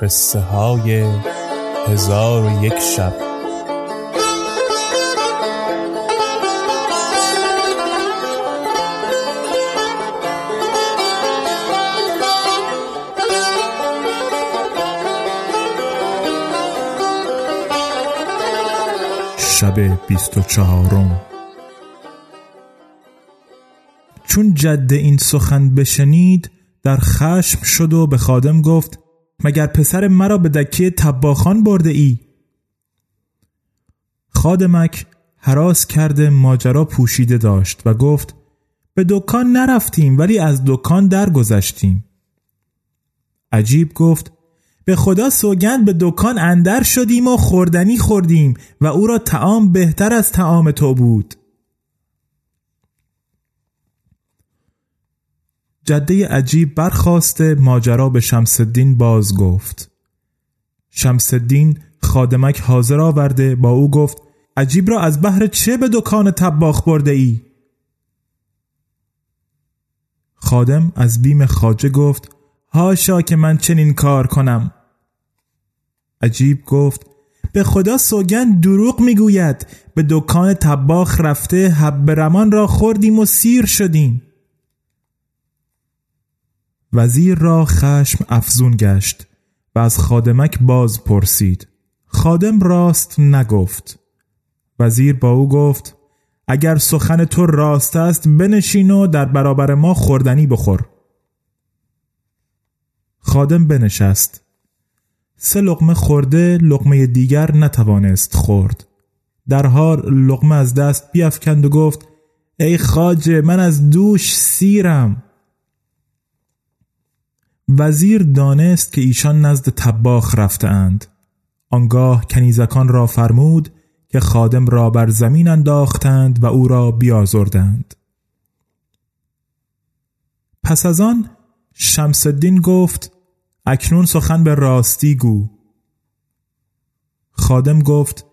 قصه های هزار و یک شب. شب بیست و چهارم. چون جده این سخن بشنید در خشم شد و به خادم گفت مگر پسر مرا به دکه تباخان برده ای؟ خادمک حراس کرده ماجرا پوشیده داشت و گفت به دکان نرفتیم ولی از دکان درگذشتیم. عجیب گفت به خدا سوگند به دکان اندر شدیم و خوردنی خوردیم و او را تعام بهتر از تعام تو بود جده عجیب برخواسته ماجرا به شمسدین باز گفت شمسدین خادمک حاضر آورده با او گفت عجیب را از بحر چه به دکان تباخ برده ای؟ خادم از بیم خاجه گفت هاشا که من چنین کار کنم. عجیب گفت به خدا سوگند دروغ می‌گوید به دکان تباخ رفته حب رمان را خوردیم و سیر شدیم. وزیر را خشم افزون گشت و از خادمک باز پرسید. خادم راست نگفت. وزیر با او گفت اگر سخن تو راست است بنشین و در برابر ما خوردنی بخور. خادم بنشست. سه لقمه خورده لقمه دیگر نتوانست خورد. در حال لقمه از دست بیافکند و گفت ای خاجه من از دوش سیرم. وزیر دانست که ایشان نزد تباخ رفتهاند. آنگاه کنیزکان را فرمود که خادم را بر زمین انداختند و او را بیازردند. پس از آن شمسدین گفت اکنون سخن به راستی گو. خادم گفت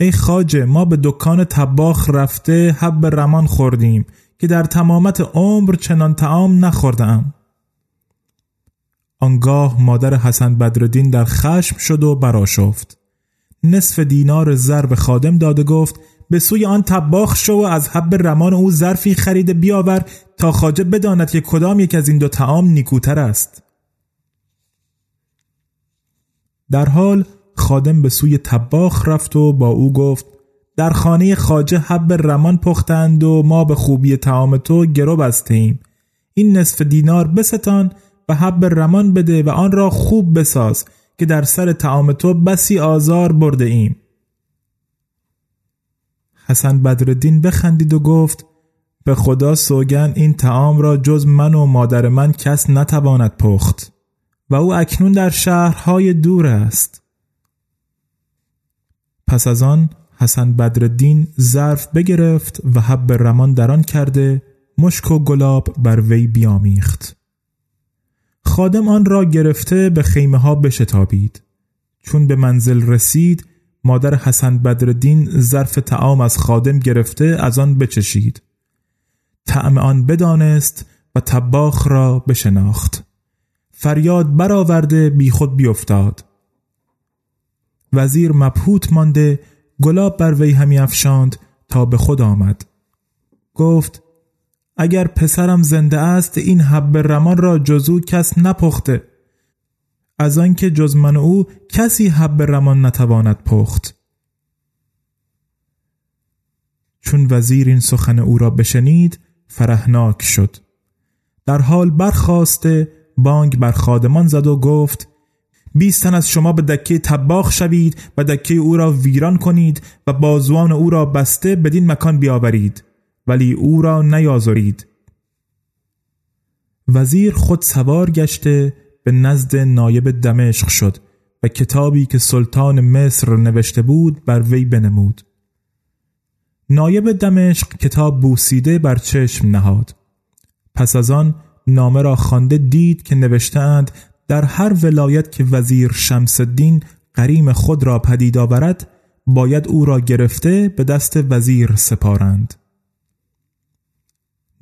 ای خاجه ما به دکان تباخ رفته حب رمان خوردیم که در تمامت عمر چنان تعام نخوردم آنگاه مادر حسن بدردین در خشم شد و براشفت نصف دینار زر به خادم داده گفت به سوی آن تباخ شو و از حب رمان او ظرفی خریده بیاور تا خاجه بداند که کدام یک از این دو تعام نیکوتر است. در حال خادم به سوی تباخ رفت و با او گفت در خانه خاجه حب رمان پختند و ما به خوبی تعام تو گرو بسته ایم این نصف دینار بستان و حب رمان بده و آن را خوب بساز که در سر تعام تو بسی آزار برده ایم. حسن بدردین بخندید و گفت به خدا سوگن این تعام را جز من و مادر من کس نتواند پخت و او اکنون در شهرهای دور است. پس از آن حسن بدردین ظرف بگرفت و حب رمان در آن کرده مشک و گلاب بر وی بیامیخت. خادم آن را گرفته به خیمه ها بشتابید. چون به منزل رسید مادر حسن بدردین ظرف تعام از خادم گرفته از آن بچشید. طعم آن بدانست و تباخ را بشناخت. فریاد برآورده بیخود بیافتاد. وزیر مبهوت مانده گلاب بر وی همی افشاند تا به خود آمد. گفت اگر پسرم زنده است این حب رمان را جزو کس نپخته. از آنکه جز من او کسی حب رمان نتواند پخت. چون وزیر این سخن او را بشنید فرهناک شد. در حال برخواسته بانگ بر خادمان زد و گفت بیستن از شما به دکه تباخ شوید و دکه او را ویران کنید و بازوان او را بسته بدین مکان بیاورید. ولی او را نیازرید وزیر خود سوار گشته به نزد نایب دمشق شد و کتابی که سلطان مصر نوشته بود بر وی بنمود. نایب دمشق کتاب بوسیده بر چشم نهاد. پس از آن نامه را خوانده دید که نوشتهاند در هر ولایت که وزیر شمس الدین قریم خود را پدید آورد باید او را گرفته به دست وزیر سپارند.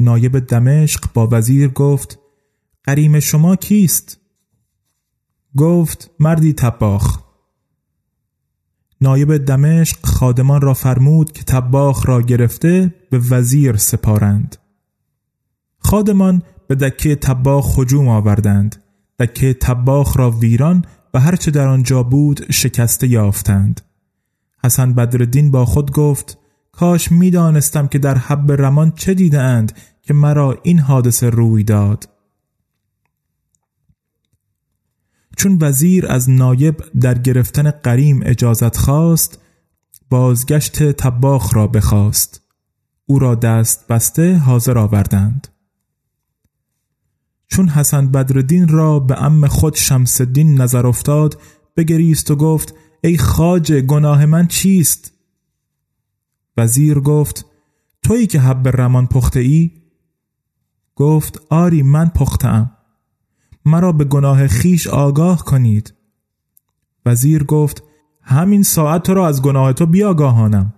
نایب دمشق با وزیر گفت قریم شما کیست؟ گفت مردی تباخ نایب دمشق خادمان را فرمود که تباخ را گرفته به وزیر سپارند. خادمان به دکه تباخ هجوم آوردند. دکه تباخ را ویران و هرچه در آنجا بود شکسته یافتند. حسن بدردین با خود گفت کاش می‌دانستم که در حب رمان چه دیده اند که مرا این حادثه روی داد. چون وزیر از نایب در گرفتن قریم اجازت خواست بازگشت تباخ را بخواست. او را دست بسته حاضر آوردند. چون حسن بدردین را به ام خود شمس الدین نظر افتاد بگریست و گفت ای خاجه گناه من چیست؟ وزیر گفت تویی که حب رمان پخته ای؟ گفت آری من پختم مرا به گناه خیش آگاه کنید. وزیر گفت همین ساعت تو را از گناه تو بیاگاهانم.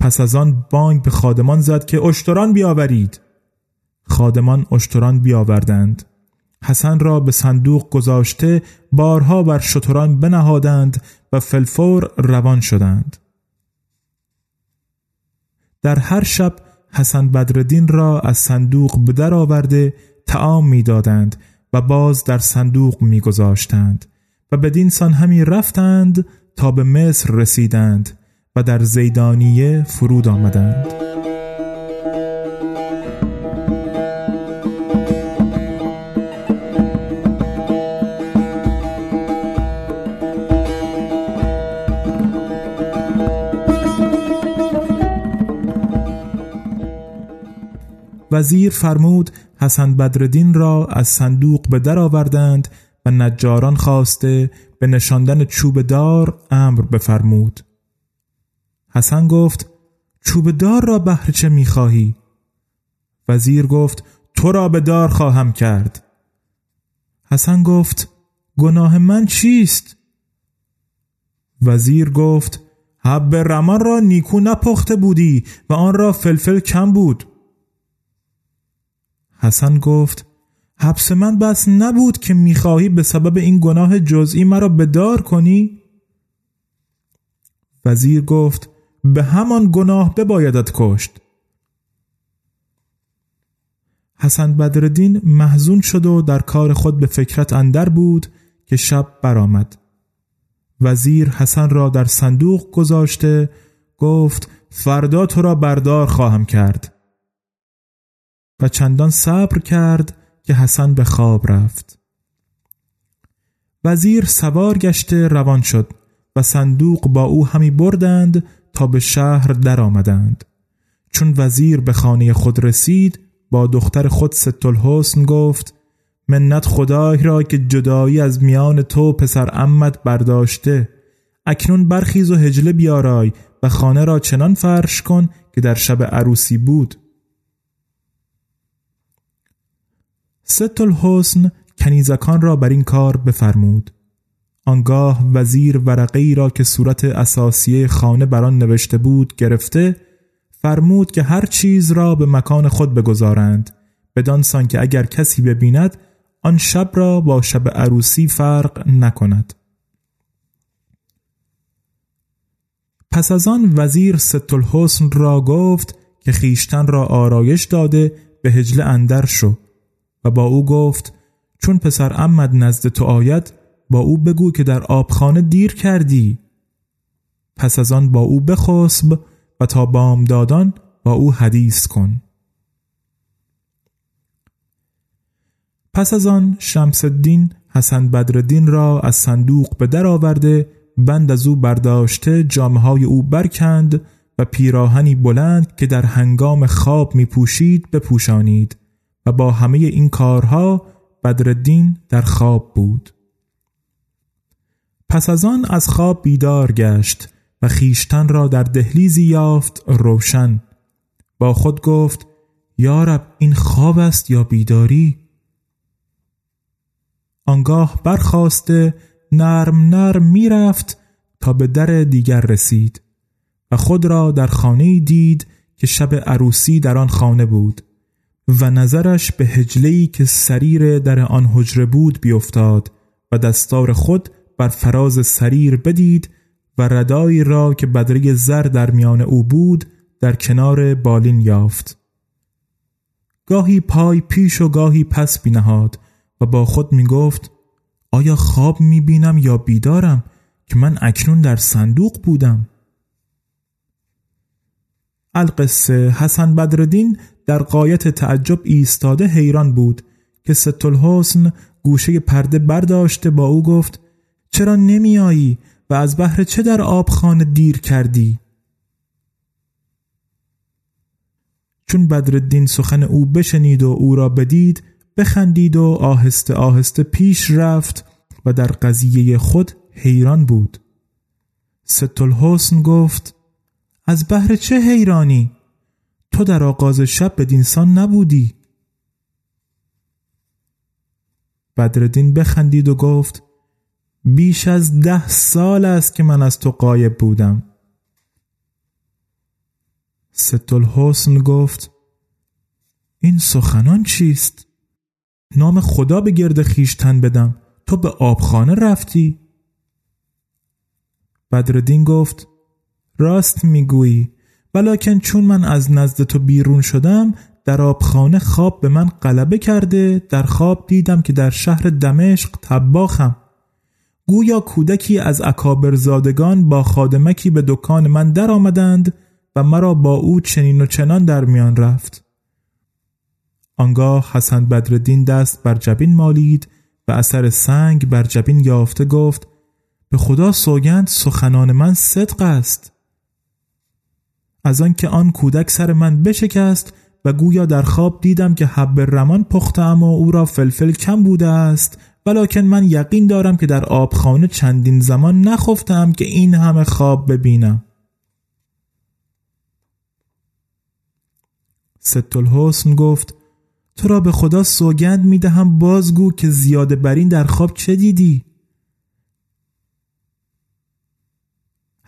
پس از آن بانگ به خادمان زد که اشتران بیاورید. خادمان اشتران بیاوردند. حسن را به صندوق گذاشته بارها بر شتران بنهادند و فلفور روان شدند. در هر شب حسن بدردین را از صندوق به در آورده تعام می‌دادند و باز در صندوق میگذاشتند و بدین سان همی رفتند تا به مصر رسیدند و در زیدانیه فرود آمدند. وزیر فرمود حسن بدردین را از صندوق به در آوردند و نجاران خواسته به نشاندن چوب دار امر بفرمود حسن گفت چوب دار را بهر چه می‌خواهی؟ وزیر گفت تو را به دار خواهم کرد حسن گفت گناه من چیست؟ وزیر گفت حب رمان را نیکو نپخته بودی و آن را فلفل کم بود حسن گفت حبس من بس نبود که می‌خواهی به سبب این گناه جزئی مرا بدار کنی؟ وزیر گفت به همان گناه ببایدت کشت حسن بدردین محزون شد و در کار خود به فکرت اندر بود که شب برآمد. وزیر حسن را در صندوق گذاشته گفت فردا تو را بردار خواهم کرد و چندان صبر کرد که حسن به خواب رفت. وزیر سوار گشته روان شد و صندوق با او همی بردند تا به شهر درآمدند. چون وزیر به خانه خود رسید با دختر خود ستالحسن گفت منت خدای را که جدایی از میان تو پسر امت برداشته اکنون برخیز و هجله بیارای و خانه را چنان فرش کن که در شب عروسی بود. ست الحسن کنیزکان را بر این کار بفرمود. آنگاه وزیر ورقه ای را که صورت اساسیه خانه بر آن نوشته بود گرفته فرمود که هر چیز را به مکان خود بگذارند بدان سان که اگر کسی ببیند آن شب را با شب عروسی فرق نکند. پس از آن وزیر ست الحسن را گفت که خیشتن را آرایش داده به هجله اندر شو. و با او گفت چون پسر امد نزد تو آید با او بگو که در آبخانه دیر کردی. پس از آن با او بخسب و تا بامدادان با او حدیث کن. پس از آن شمس الدین حسن بدردین را از صندوق به در آورده بند از او برداشته جامعه های او برکند و پیراهنی بلند که در هنگام خواب می پوشید بپوشانید. و با همه این کارها بدردین در خواب بود. پس از آن از خواب بیدار گشت و خیشتن را در دهلیزی یافت روشن. با خود گفت یارب این خواب است یا بیداری؟ آنگاه برخواسته نرم نرم می‌رفت تا به در دیگر رسید و خود را در خانه دید که شب عروسی در آن خانه بود. و نظرش به هجلهی که سریر در آن حجره بود بیفتاد و دستار خود بر فراز سریر بدید و ردایی را که بدره زر در میان او بود در کنار بالین یافت. گاهی پای پیش و گاهی پس بینهاد و با خود می گفت آیا خواب می بینم یا بیدارم که من اکنون در صندوق بودم؟ القصه حسن بدردین در قایت تعجب ایستاده حیران بود که ست الحسن گوشه پرده برداشته با او گفت چرا نمیایی و از بهر چه در آبخانه دیر کردی؟ چون بدردین سخن او بشنید و او را بدید بخندید و آهسته آهسته پیش رفت و در قضیه خود حیران بود. ست الحسن گفت از بهر چه حیرانی؟ تو در آغاز شب بدینسان نبودی بدردین بخندید و گفت بیش از ده سال است که من از تو قایب بودم ست الحسن گفت این سخنان چیست؟ نام خدا به گرد خیشتن بدم تو به آبخانه رفتی؟ بدردین گفت راست می‌گویی ولیکن چون من از نزد تو بیرون شدم در آبخانه خواب به من غلبه کرده در خواب دیدم که در شهر دمشق تباخم گویا کودکی از اکابر زادگان با خادمکی به دکان من در آمدند و مرا با او چنین و چنان در میان رفت. آنگاه حسن بدردین دست بر جبین مالید و اثر سنگ بر جبین یافته گفت به خدا سوگند سخنان من صدق است. از آنکه آن کودک سر من بشکست و گویا در خواب دیدم که حب رمان پختم و او را فلفل کم بوده است ولیکن من یقین دارم که در آبخانه چندین زمان نخفتم که این همه خواب ببینم ست الحسن گفت تو را به خدا سوگند می دهم بازگو که زیاده بر این در خواب چه دیدی؟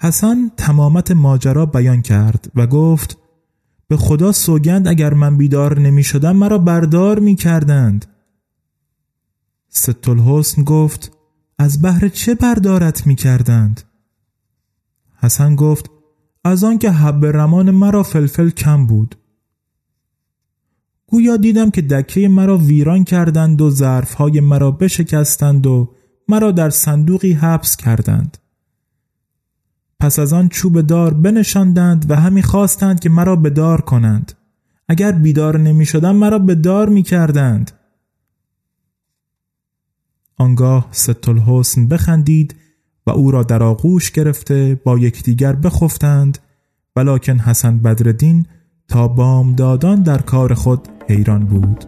حسن تمامت ماجرا بیان کرد و گفت به خدا سوگند اگر من بیدار نمی شدم مرا بردار می کردند ست الحسن گفت از بهر چه بردارت می کردند؟ حسن گفت از آنکه حب رمان مرا فلفل کم بود. گویا دیدم که دکه مرا ویران کردند و ظرفهای مرا بشکستند و مرا در صندوقی حبس کردند. پس از آن چوب دار بنشاندند و همی خواستند که مرا به دار کنند. اگر بیدار نمی شدم مرا به دار می کردند آنگاه ست الحسن بخندید و او را در آغوش گرفته با یکدیگر بخفتند. ولکن حسن بدردین تا بامدادان در کار خود حیران بود.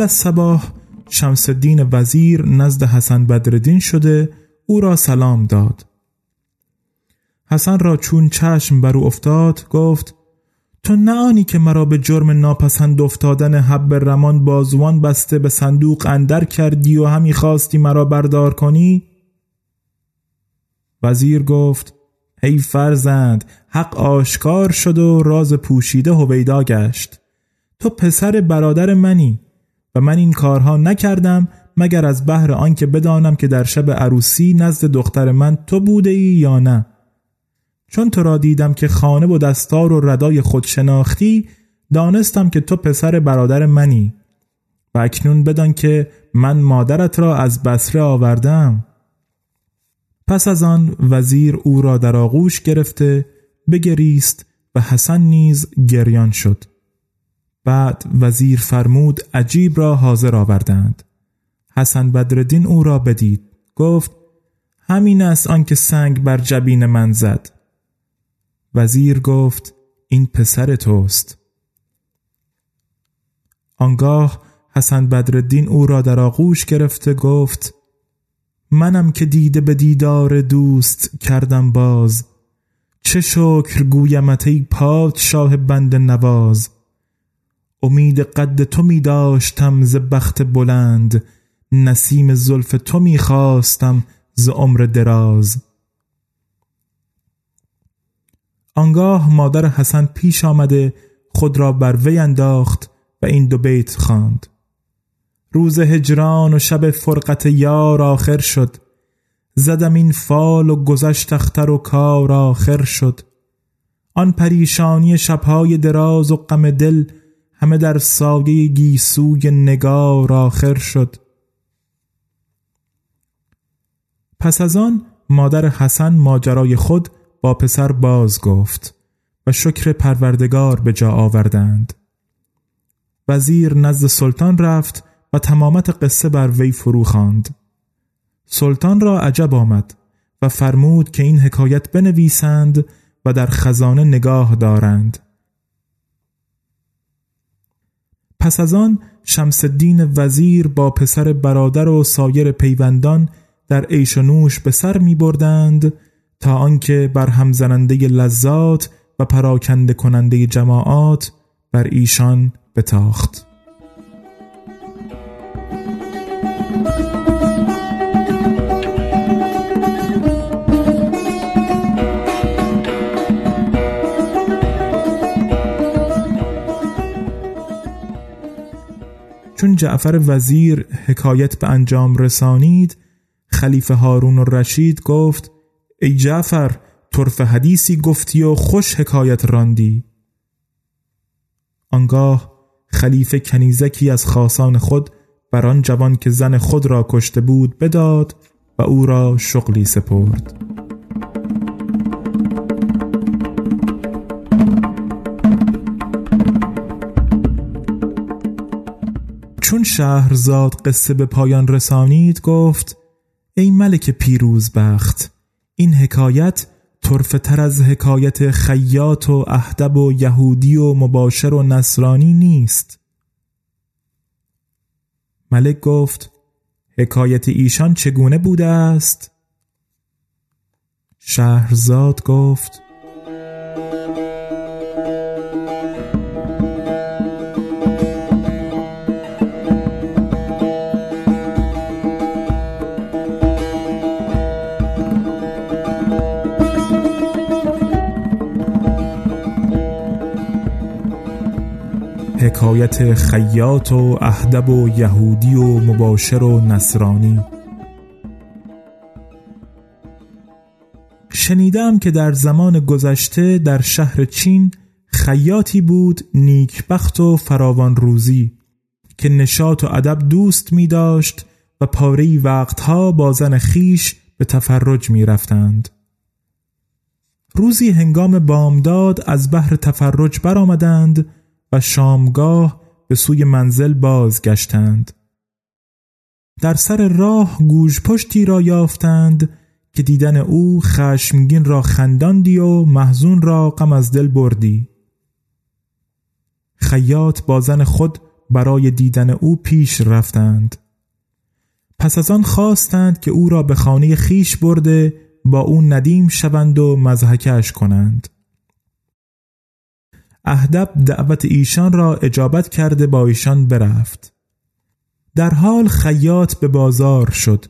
الصباح شمس الدین وزیر نزد حسن بدردین شده او را سلام داد. حسن را چون چشم بر او افتاد گفت تو نه آنی که مرا به جرم ناپسند افتادن حب رمان بازوان بسته به صندوق اندر کردی و همی خواستی مرا بردار کنی؟ وزیر گفت ای فرزند حق آشکار شد و راز پوشیده هویدا گشت. تو پسر برادر منی. و من این کارها نکردم مگر از بهر آنکه بدانم که در شب عروسی نزد دختر من تو بوده ای یا نه. چون تو را دیدم که خانه و دستار و ردای خود شناختی دانستم که تو پسر برادر منی. و اکنون بدان که من مادرت را از بسره آوردم. پس از آن وزیر او را در آغوش گرفته بگریست و حسن نیز گریان شد. بعد وزیر فرمود عجیب را حاضر آوردند. حسن بدردین او را بدید. گفت همین است آنکه سنگ بر جبین من زد. وزیر گفت این پسر توست. آنگاه حسن بدردین او را در آغوش گرفته گفت منم که دیده به دیدار دوست کردم باز. چه شکر گویمت ای پادشاه بند نواز. امید قد تو می داشتم ز بخت بلند نسیم زلف تو می‌خواستم ز عمر دراز. آنگاه مادر حسن پیش آمده خود را بر وی انداخت و این دو بیت خواند. روز هجران و شب فرقت یار آخر شد. زدم این فال و گذشت اختر و کار آخر شد. آن پریشانی شبهای دراز و غم دل همه در سایه گیسوی نگار آخر شد. پس از آن مادر حسن ماجرای خود با پسر باز گفت و شکر پروردگار به جا آوردند. وزیر نزد سلطان رفت و تمامت قصه بر وی فرو خواند. سلطان را عجب آمد و فرمود که این حکایت بنویسند و در خزانه نگاه دارند. پس از آن شمس الدین وزیر با پسر برادر و سایر پیوندان در عیش و نوش به سر می بردند تا آنکه بر همزننده لذات و پراکنده کننده جماعات بر ایشان بتاخت. جعفر وزیر حکایت به انجام رسانید خلیفه هارون رشید گفت ای جعفر طرف حدیثی گفتی و خوش حکایت راندی. آنگاه خلیفه کنیزکی از خاصان خود بر آن جوان که زن خود را کشته بود بداد و او را شغلی سپرد. چون شهرزاد قصه به پایان رسانید گفت ای ملک پیروز بخت این حکایت تر از حکایت خیاط و اهدب و یهودی و مباشر و نصرانی نیست ملک گفت حکایت ایشان چگونه بوده است؟ شهرزاد گفت حکایت خیاط و اهدب و یهودی و مباشر و نصرانی شنیدم که در زمان گذشته در شهر چین خیاطی بود نیکبخت و فراوان روزی که نشاط و ادب دوست می داشت و پاره وقتها با زن خیش به تفرج می رفتند. روزی هنگام بامداد از بحر تفرج برآمدند و شامگاه به سوی منزل بازگشتند. در سر راه گوش پشتی را یافتند که دیدن او خشمگین را خنداندی و محزون را غم از دل بردی. خیاط با زن خود برای دیدن او پیش رفتند. پس از آن خواستند که او را به خانه خیش برده با او ندیم شوند و مزحکش کنند. اهدب دعوت ایشان را اجابت کرده با ایشان برفت. در حال خیاط به بازار شد.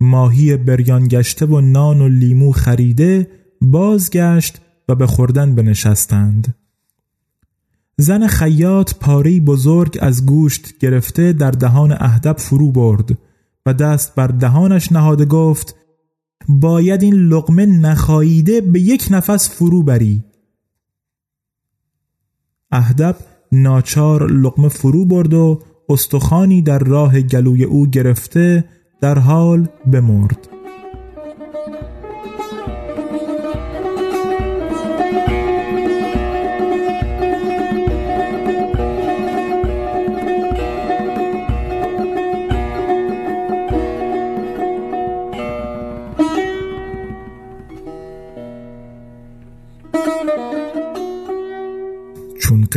ماهی بریان گشته و نان و لیمو خریده بازگشت و به خوردن بنشستند. زن خیاط پاری بزرگ از گوشت گرفته در دهان اهدب فرو برد و دست بر دهانش نهاده گفت باید این لقمه نخاییده به یک نفس فرو بری. اهدب ناچار لقمه فرو برد و استخانی در راه گلوی او گرفته در حال بمرد.